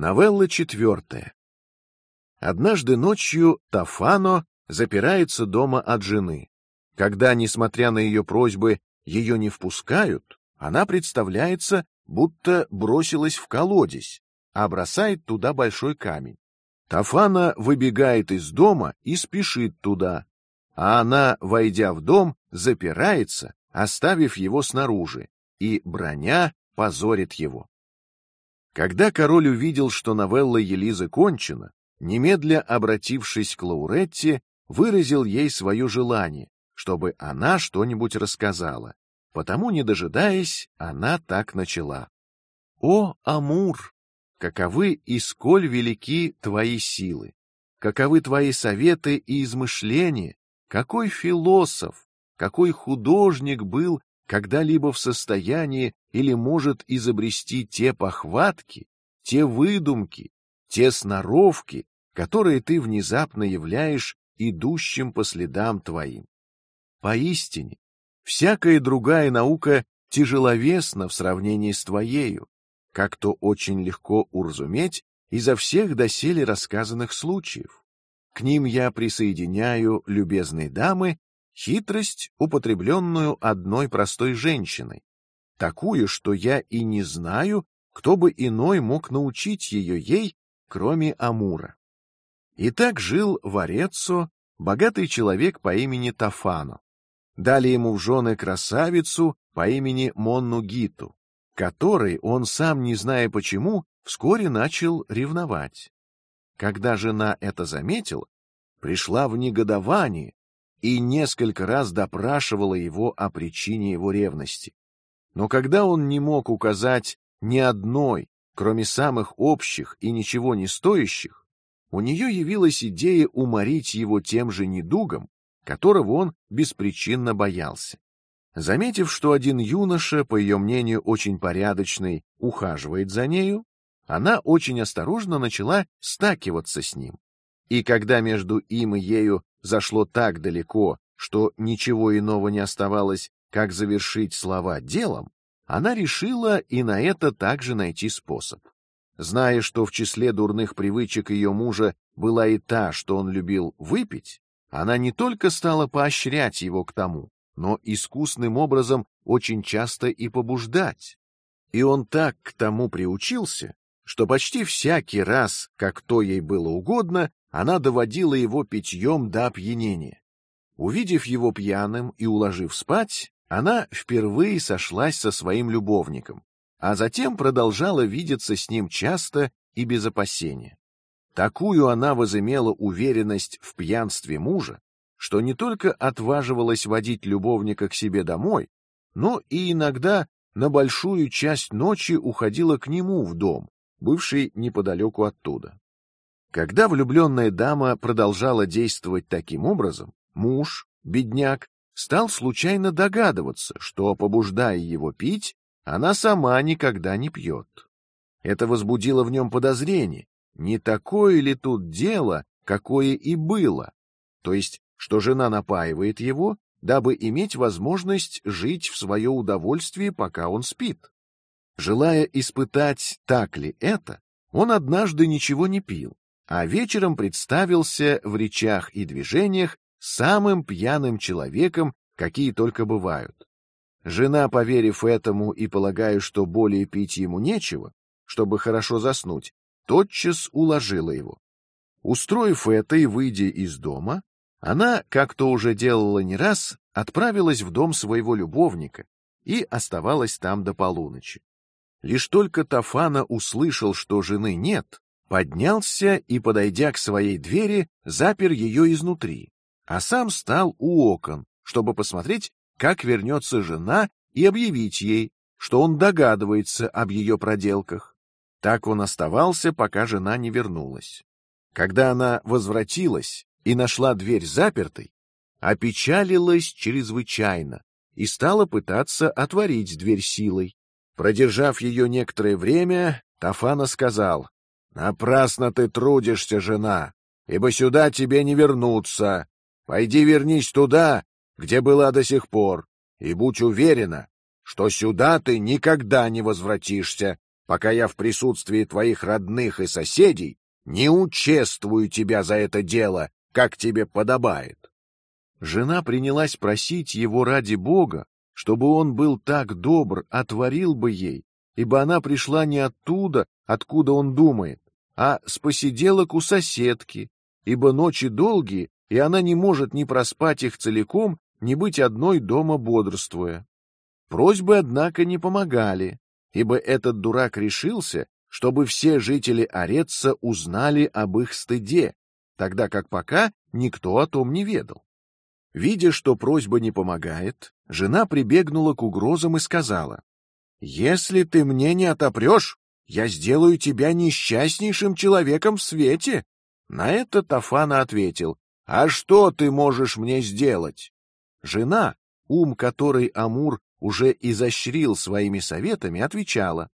Новелла четвертая. Однажды ночью Тафано запирается дома от жены. Когда, несмотря на ее просьбы, ее не впускают, она представляется, будто бросилась в колодец, а бросает туда большой камень. Тафана выбегает из дома и спешит туда, а она, войдя в дом, запирается, оставив его снаружи, и броня позорит его. Когда король увидел, что новелла Елизы кончена, немедля обратившись к Лауретте, выразил ей свое желание, чтобы она что-нибудь рассказала. Потому, не дожидаясь, она так начала: "О, Амур, каковы и сколь велики твои силы, каковы твои советы и измышления, какой философ, какой художник был когда-либо в состоянии или может изобрести те похватки, те выдумки, те сноровки, которые ты внезапно являешь идущим по следам твоим. Поистине, всякая другая наука тяжеловесна в сравнении с твоею, как то очень легко уразуметь изо всех доселе рассказанных случаев. К ним я присоединяю, любезные дамы, хитрость, употребленную одной простой женщиной, такую, что я и не знаю, кто бы иной мог научить ее ей, кроме Амура. И так жил в Ореццо богатый человек по имени Тафано. Дали ему в жены красавицу по имени Монну Гиту, которой он сам, не зная почему, вскоре начал ревновать. Когда жена это заметила, пришла в негодование и несколько раз допрашивала его о причине его ревности. Но когда он не мог указать ни одной, кроме самых общих и ничего не стоящих, у нее явилась идея уморить его тем же недугом, которого он беспричинно боялся. Заметив, что один юноша, по ее мнению, очень порядочный, ухаживает за нею, она очень осторожно начала стакиваться с ним. И когда между им и ею зашло так далеко, что ничего иного не оставалось, как завершить слова делом, она решила и на это также найти способ. Зная, что в числе дурных привычек ее мужа была и та, что он любил выпить, она не только стала поощрять его к тому, но искусным образом очень часто и побуждать. И он так к тому приучился, что почти всякий раз, как то ей было угодно, она доводила его питьем до опьянения. Увидев его пьяным и уложив спать, она впервые сошлась со своим любовником, а затем продолжала видеться с ним часто и без опасения. Такую она возымела уверенность в пьянстве мужа, что не только отваживалась водить любовника к себе домой, но и иногда на большую часть ночи уходила к нему в дом, бывший неподалеку оттуда. Когда влюбленная дама продолжала действовать таким образом, муж, бедняк, стал случайно догадываться, что побуждая его пить, она сама никогда не пьет. Это возбудило в нем подозрение, не такое ли тут дело, какое и было, то есть, что жена напаивает его, дабы иметь возможность жить в свое удовольствие, пока он спит. Желая испытать, так ли это, он однажды ничего не пил, а вечером представился в речах и движениях самым пьяным человеком, какие только бывают. Жена, поверив этому и полагая, что более пить ему нечего, чтобы хорошо заснуть, тотчас уложила его. Устроив это и выйдя из дома, она, как то уже делала не раз, отправилась в дом своего любовника и оставалась там до полуночи. Лишь только Тафана услышал, что жены нет, поднялся и, подойдя к своей двери, запер ее изнутри, а сам стал у окон, чтобы посмотреть, как вернется жена, и объявить ей, что он догадывается об ее проделках. Так он оставался, пока жена не вернулась. Когда она возвратилась и нашла дверь запертой, опечалилась чрезвычайно и стала пытаться отворить дверь силой. Продержав ее некоторое время, Тафана сказал: Напрасно ты трудишься, жена, ибо сюда тебе не вернуться. Пойди вернись туда, где была до сих пор, и будь уверена, что сюда ты никогда не возвратишься, пока я в присутствии твоих родных и соседей не учествую тебя за это дело, как тебе подобает. Жена принялась просить его ради Бога, чтобы он был так добр, отворил бы ей, ибо она пришла не оттуда, откуда он думает, а с посиделок у соседки, ибо ночи долгие, и она не может ни проспать их целиком, ни быть одной дома бодрствуя. Просьбы, однако, не помогали, ибо этот дурак решился, чтобы все жители Ореца узнали об их стыде, тогда как пока никто о том не ведал. Видя, что просьба не помогает, жена прибегнула к угрозам и сказала: "Если ты мне не отопрешь, я сделаю тебя несчастнейшим человеком в свете". На это Тафана ответил: "А что ты можешь мне сделать?" Жена, ум которой Амур уже изощрил своими советами, отвечала: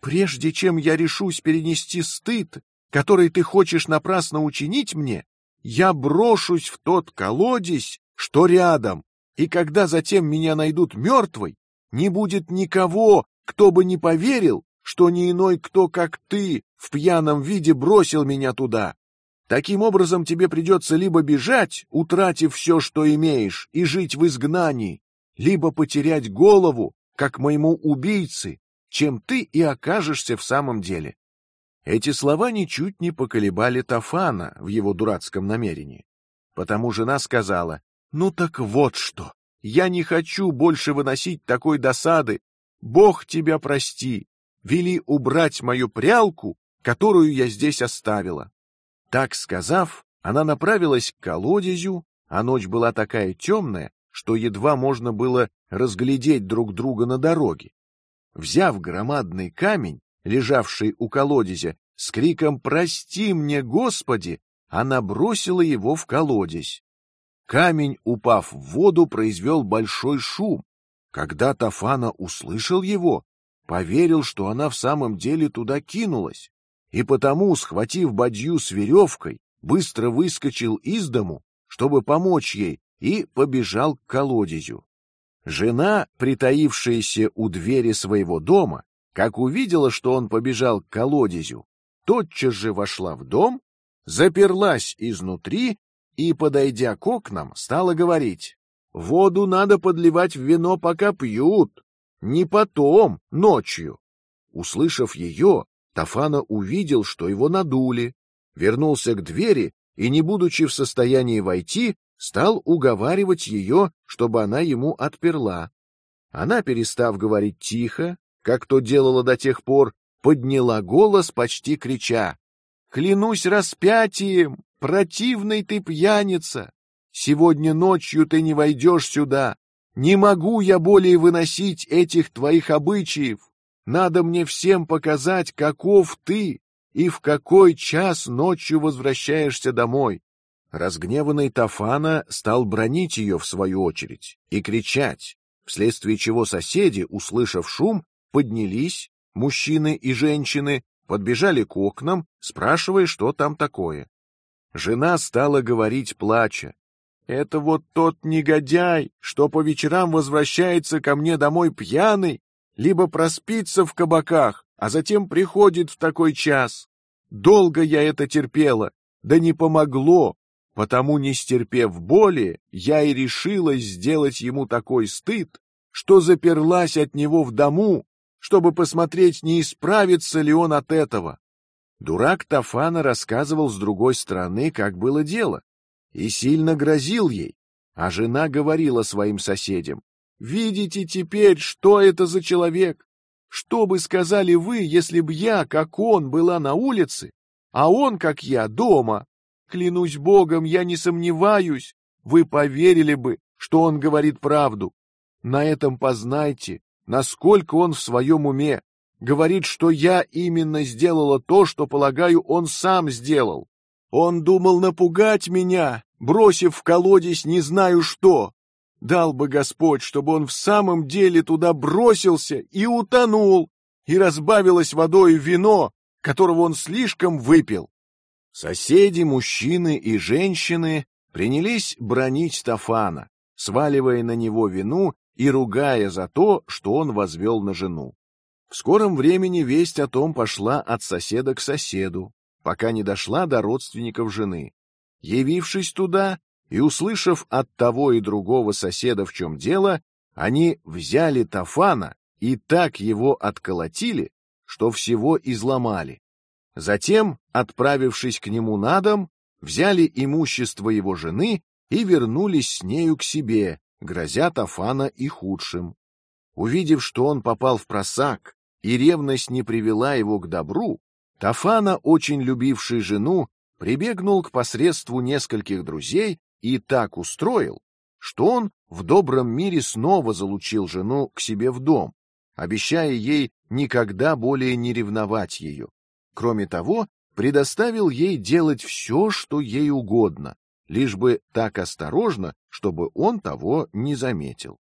"Прежде чем я решусь перенести стыд, который ты хочешь напрасно учинить мне, я брошусь в тот колодец, что рядом, и когда затем меня найдут мертвой, не будет никого, кто бы не поверил, что не иной кто, как ты, в пьяном виде бросил меня туда. Таким образом, тебе придется либо бежать, утратив все, что имеешь, и жить в изгнании, либо потерять голову, как моему убийце, чем ты и окажешься в самом деле. Эти слова ничуть не поколебали Тафана в его дурацком намерении, потому жена сказала: ну так вот что. Я не хочу больше выносить такой досады. Бог тебя прости. Вели убрать мою прялку, которую я здесь оставила. Так сказав, она направилась к колодезю, а ночь была такая темная, что едва можно было разглядеть друг друга на дороге. Взяв громадный камень, лежавший у колодезя, с криком «Прости мне, Господи!», она бросила его в колодезь. Камень, упав в воду, произвел большой шум. Когда Тафана услышал его, поверил, что она в самом деле туда кинулась, и потому, схватив бадью с веревкой, быстро выскочил из дому, чтобы помочь ей, и побежал к колодезю. Жена, притаившаяся у двери своего дома, как увидела, что он побежал к колодезю, тотчас же вошла в дом, заперлась изнутри и, подойдя к окнам, стала говорить: "Воду надо подливать в вино, пока пьют, не потом, ночью". Услышав ее, Тафана увидел, что его надули, вернулся к двери и, не будучи в состоянии войти, стал уговаривать ее, чтобы она ему отперла. Она, перестав говорить тихо, как то делала до тех пор, подняла голос, почти крича: "Клянусь распятием, Противный ты пьяница! Сегодня ночью ты не войдешь сюда. Не могу я более выносить этих твоих обычаев. Надо мне всем показать, каков ты и в какой час ночью возвращаешься домой. Разгневанный Тафана стал бронить ее в свою очередь и кричать, вследствие чего соседи, услышав шум, поднялись, мужчины и женщины, подбежали к окнам, спрашивая, что там такое. Жена стала говорить, плача: "Это вот тот негодяй, что по вечерам возвращается ко мне домой пьяный, либо проспится в кабаках, а затем приходит в такой час. Долго я это терпела, да не помогло, потому не стерпев боли, я и решилась сделать ему такой стыд, что заперлась от него в дому, чтобы посмотреть, не исправится ли он от этого. Дурак Тафана рассказывал с другой стороны, как было дело, и сильно грозил ей, а жена говорила своим соседям: "Видите теперь, что это за человек? Что бы сказали вы, если б я, как он, была на улице, а он, как я, дома? Клянусь Богом, я не сомневаюсь, вы поверили бы, что он говорит правду. На этом познайте, насколько он в своем уме говорит, что я именно сделала то, что, полагаю, он сам сделал. Он думал напугать меня, бросив в колодец не знаю что. Дал бы Господь, чтобы он в самом деле туда бросился и утонул, и разбавилось водой вино, которого он слишком выпил. Соседи, мужчины и женщины принялись бронить Стафана, сваливая на него вину и ругая за то, что он возвел на жену. В скором времени весть о том пошла от соседа к соседу, пока не дошла до родственников жены. Явившись туда и услышав от того и другого соседа, в чем дело, они взяли Тафана и так его отколотили, что всего изломали. Затем, отправившись к нему на дом, взяли имущество его жены и вернулись с нею к себе, грозя Тафана и худшим. Увидев, что он попал в просак и ревность не привела его к добру, Тафана, очень любивший жену, прибегнул к посредству нескольких друзей и так устроил, что он в добром мире снова залучил жену к себе в дом, обещая ей никогда более не ревновать ее. Кроме того, предоставил ей делать все, что ей угодно, лишь бы так осторожно, чтобы он того не заметил.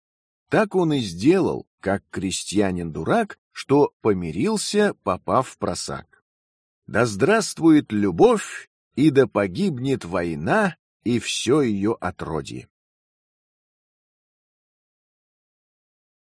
Так он и сделал, как крестьянин-дурак, что помирился, попав в просак. Да здравствует любовь, и да погибнет война и все ее отродье.